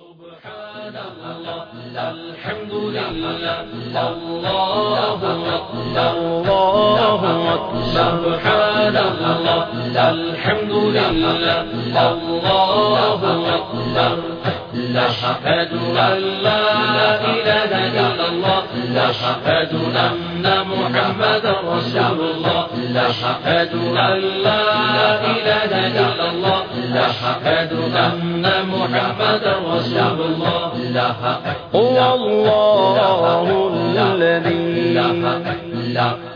سبحان الله الحمد لله الله أكبر الله أكبر سبحان الله الحمد لله الله أكبر أشهد أن لا إله إلا الله أشهد أن محمدا رسول الله أشهد أن لا إله إلا الله أشهد أن محمدا رسول الله هو الله الذي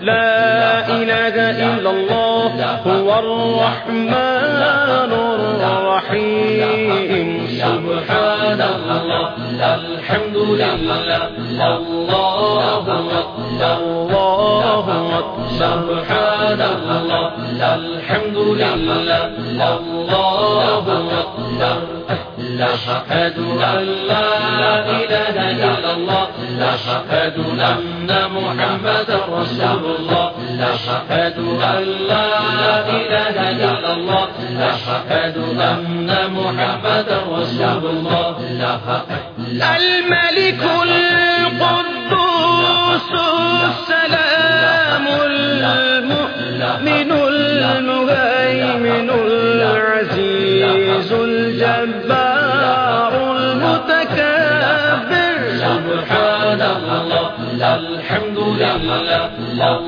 لا إله إلا الله هو الرحمن الرحيم سبحان الله الحمد لله الله الله سبحان الله الحمد لله الله أكبر أشهد أن لا إله إلا الله أشهد أن محمدا رسول الله أشهد أن لا إله إلا الله. أشهد أن محمدا رسول الله. الملك القدوس السلام المؤمن المهيمن العزيز الجبار المتكبر. سبحان الله. الحمد لله. الله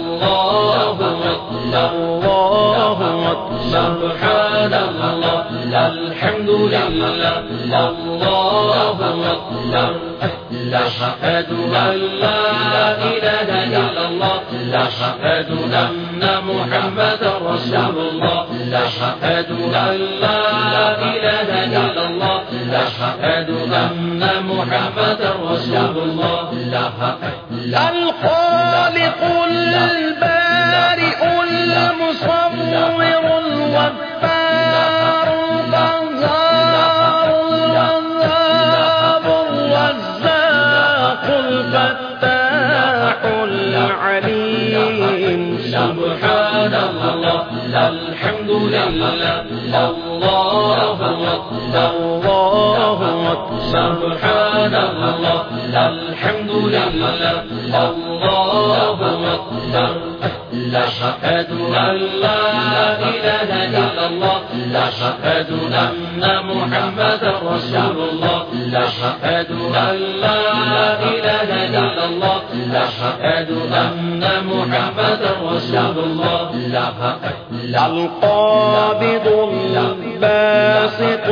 الحمد لله الله أكبر. أشهد أن لا إله إلا الله. أشهد أن محمدا رسول الله. أشهد أن لا إله إلا الله. أشهد أن محمدا رسول الله. الخالق البارئ المصور الوفار الفتاح العليم سبحان الله الحمد لله الله الله سبحان الله الحمد لله الله الله أشهد أن لا إله إلا الله أشهد أن محمدا رسول الله أشهد أن لا إله إلا الله أشهد أن محمدا رسول الله القابض الباسط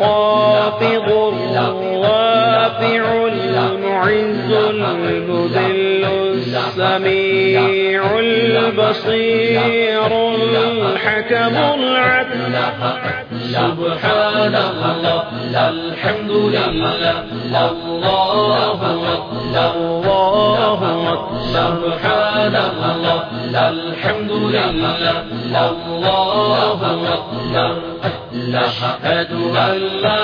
الخافض الرافع المعز المذل السميع البصير الحكم العدل. سبحان الله. الحمد لله الله سبحان الله الحمد لله الله أكبر أشهد أن لا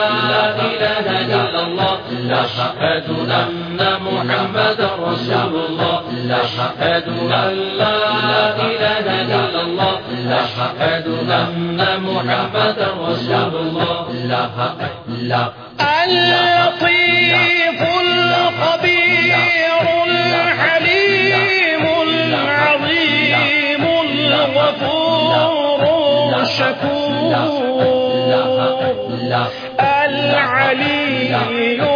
إله إلا الله. أشهد أن محمدا رسول الله. أشهد أن لا إله إلا الله. أشهد أن محمدا رسول الله. اللطيف الخبير الحليم العظيم الغفور الشكور. العلي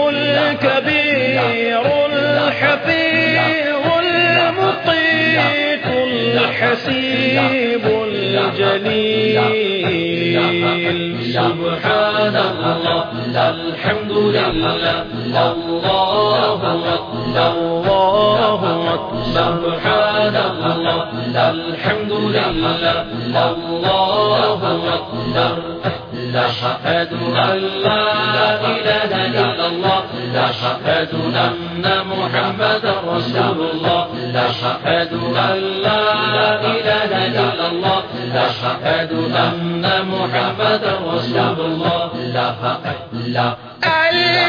الكبير الحفيظ المقيت الحسيب الجليل سبحان الله الحمد لله الله أكبر الله أكبر سبحان الله الحمد لله الله أشهد أن لا إله إلا الله. أشهد أن محمدا رسول الله. أشهد أن لا إله إلا الله. أشهد أن محمدا رسول الله. الكريم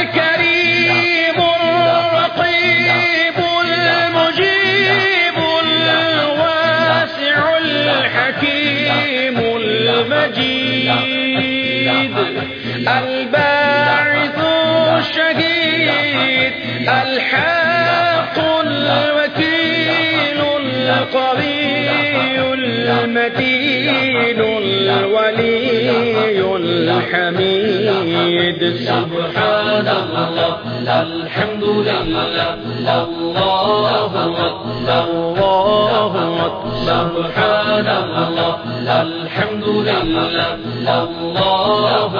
الولي الحميد. سبحان الله الحمد لله الله الله سبحان الله الحمد لله الله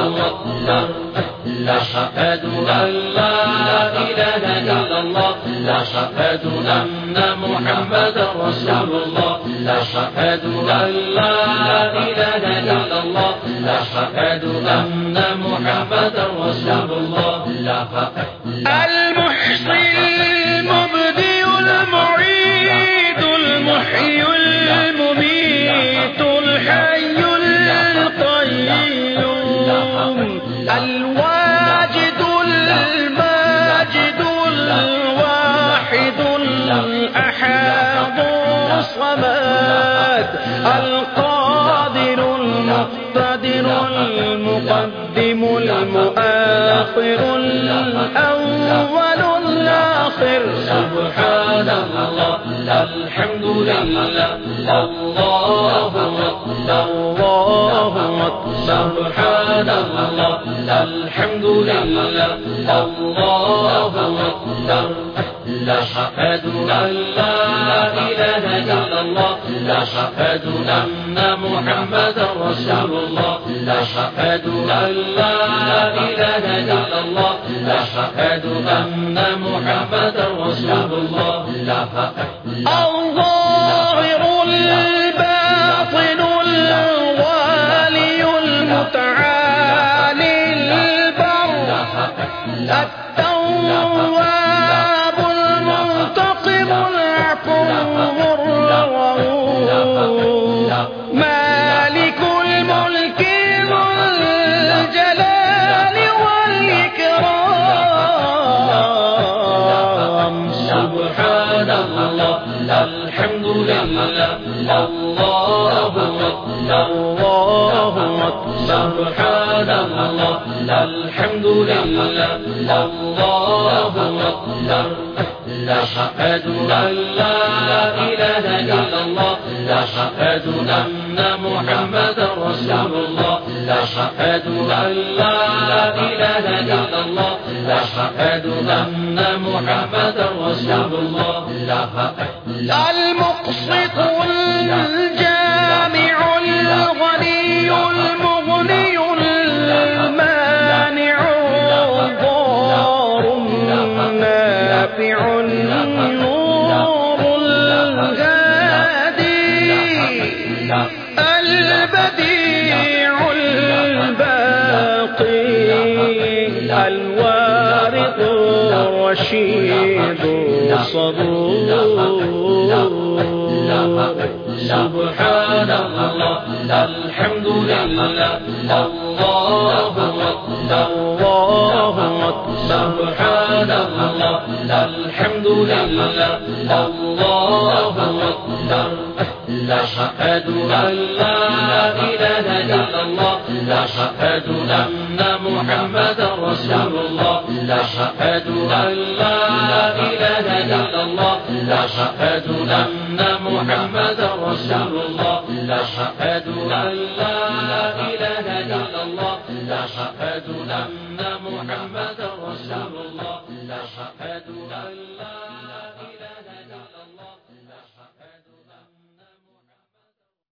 أشهد أن لا إله إلا الله أشهد أن محمدا رسول الله. أشهد أن لا إله إلا الله. أشهد أن محمدا رسول الله. المحصي القادر المقتدر المقدم المؤخر الأول الآخر. سبحان الله. الحمد لله. الله الله سبحان الله. الحمد لله. الله أكبر. أشهد أن لا إله إلا الله. أشهد أن محمدا رسول الله. أشهد أن لا إله إلا الله. أشهد أن محمدا رسول الله. الظاهر مالك الملك ذو الجلال والإكرام. سبحان الله. الحمد لله. الله أكبر. الله أكبر. سبحان الله الحمد لله. الله أكبر. أشهد أن لا إله إلا الله. أشهد أن محمدا رسول الله. أشهد أن لا إله إلا الله. أشهد أن محمدا رسول الله. المقسط الجامع الغني سبحان الله الحمد لله الله أكبر الله أكبر سبحان الله الحمد لله الله أكبر أشهد أن لا إله إلا الله أشهد أن محمدا رسول أشهد أن محمدا رسول الله. أشهد أن لا إله إلا الله. أشهد أن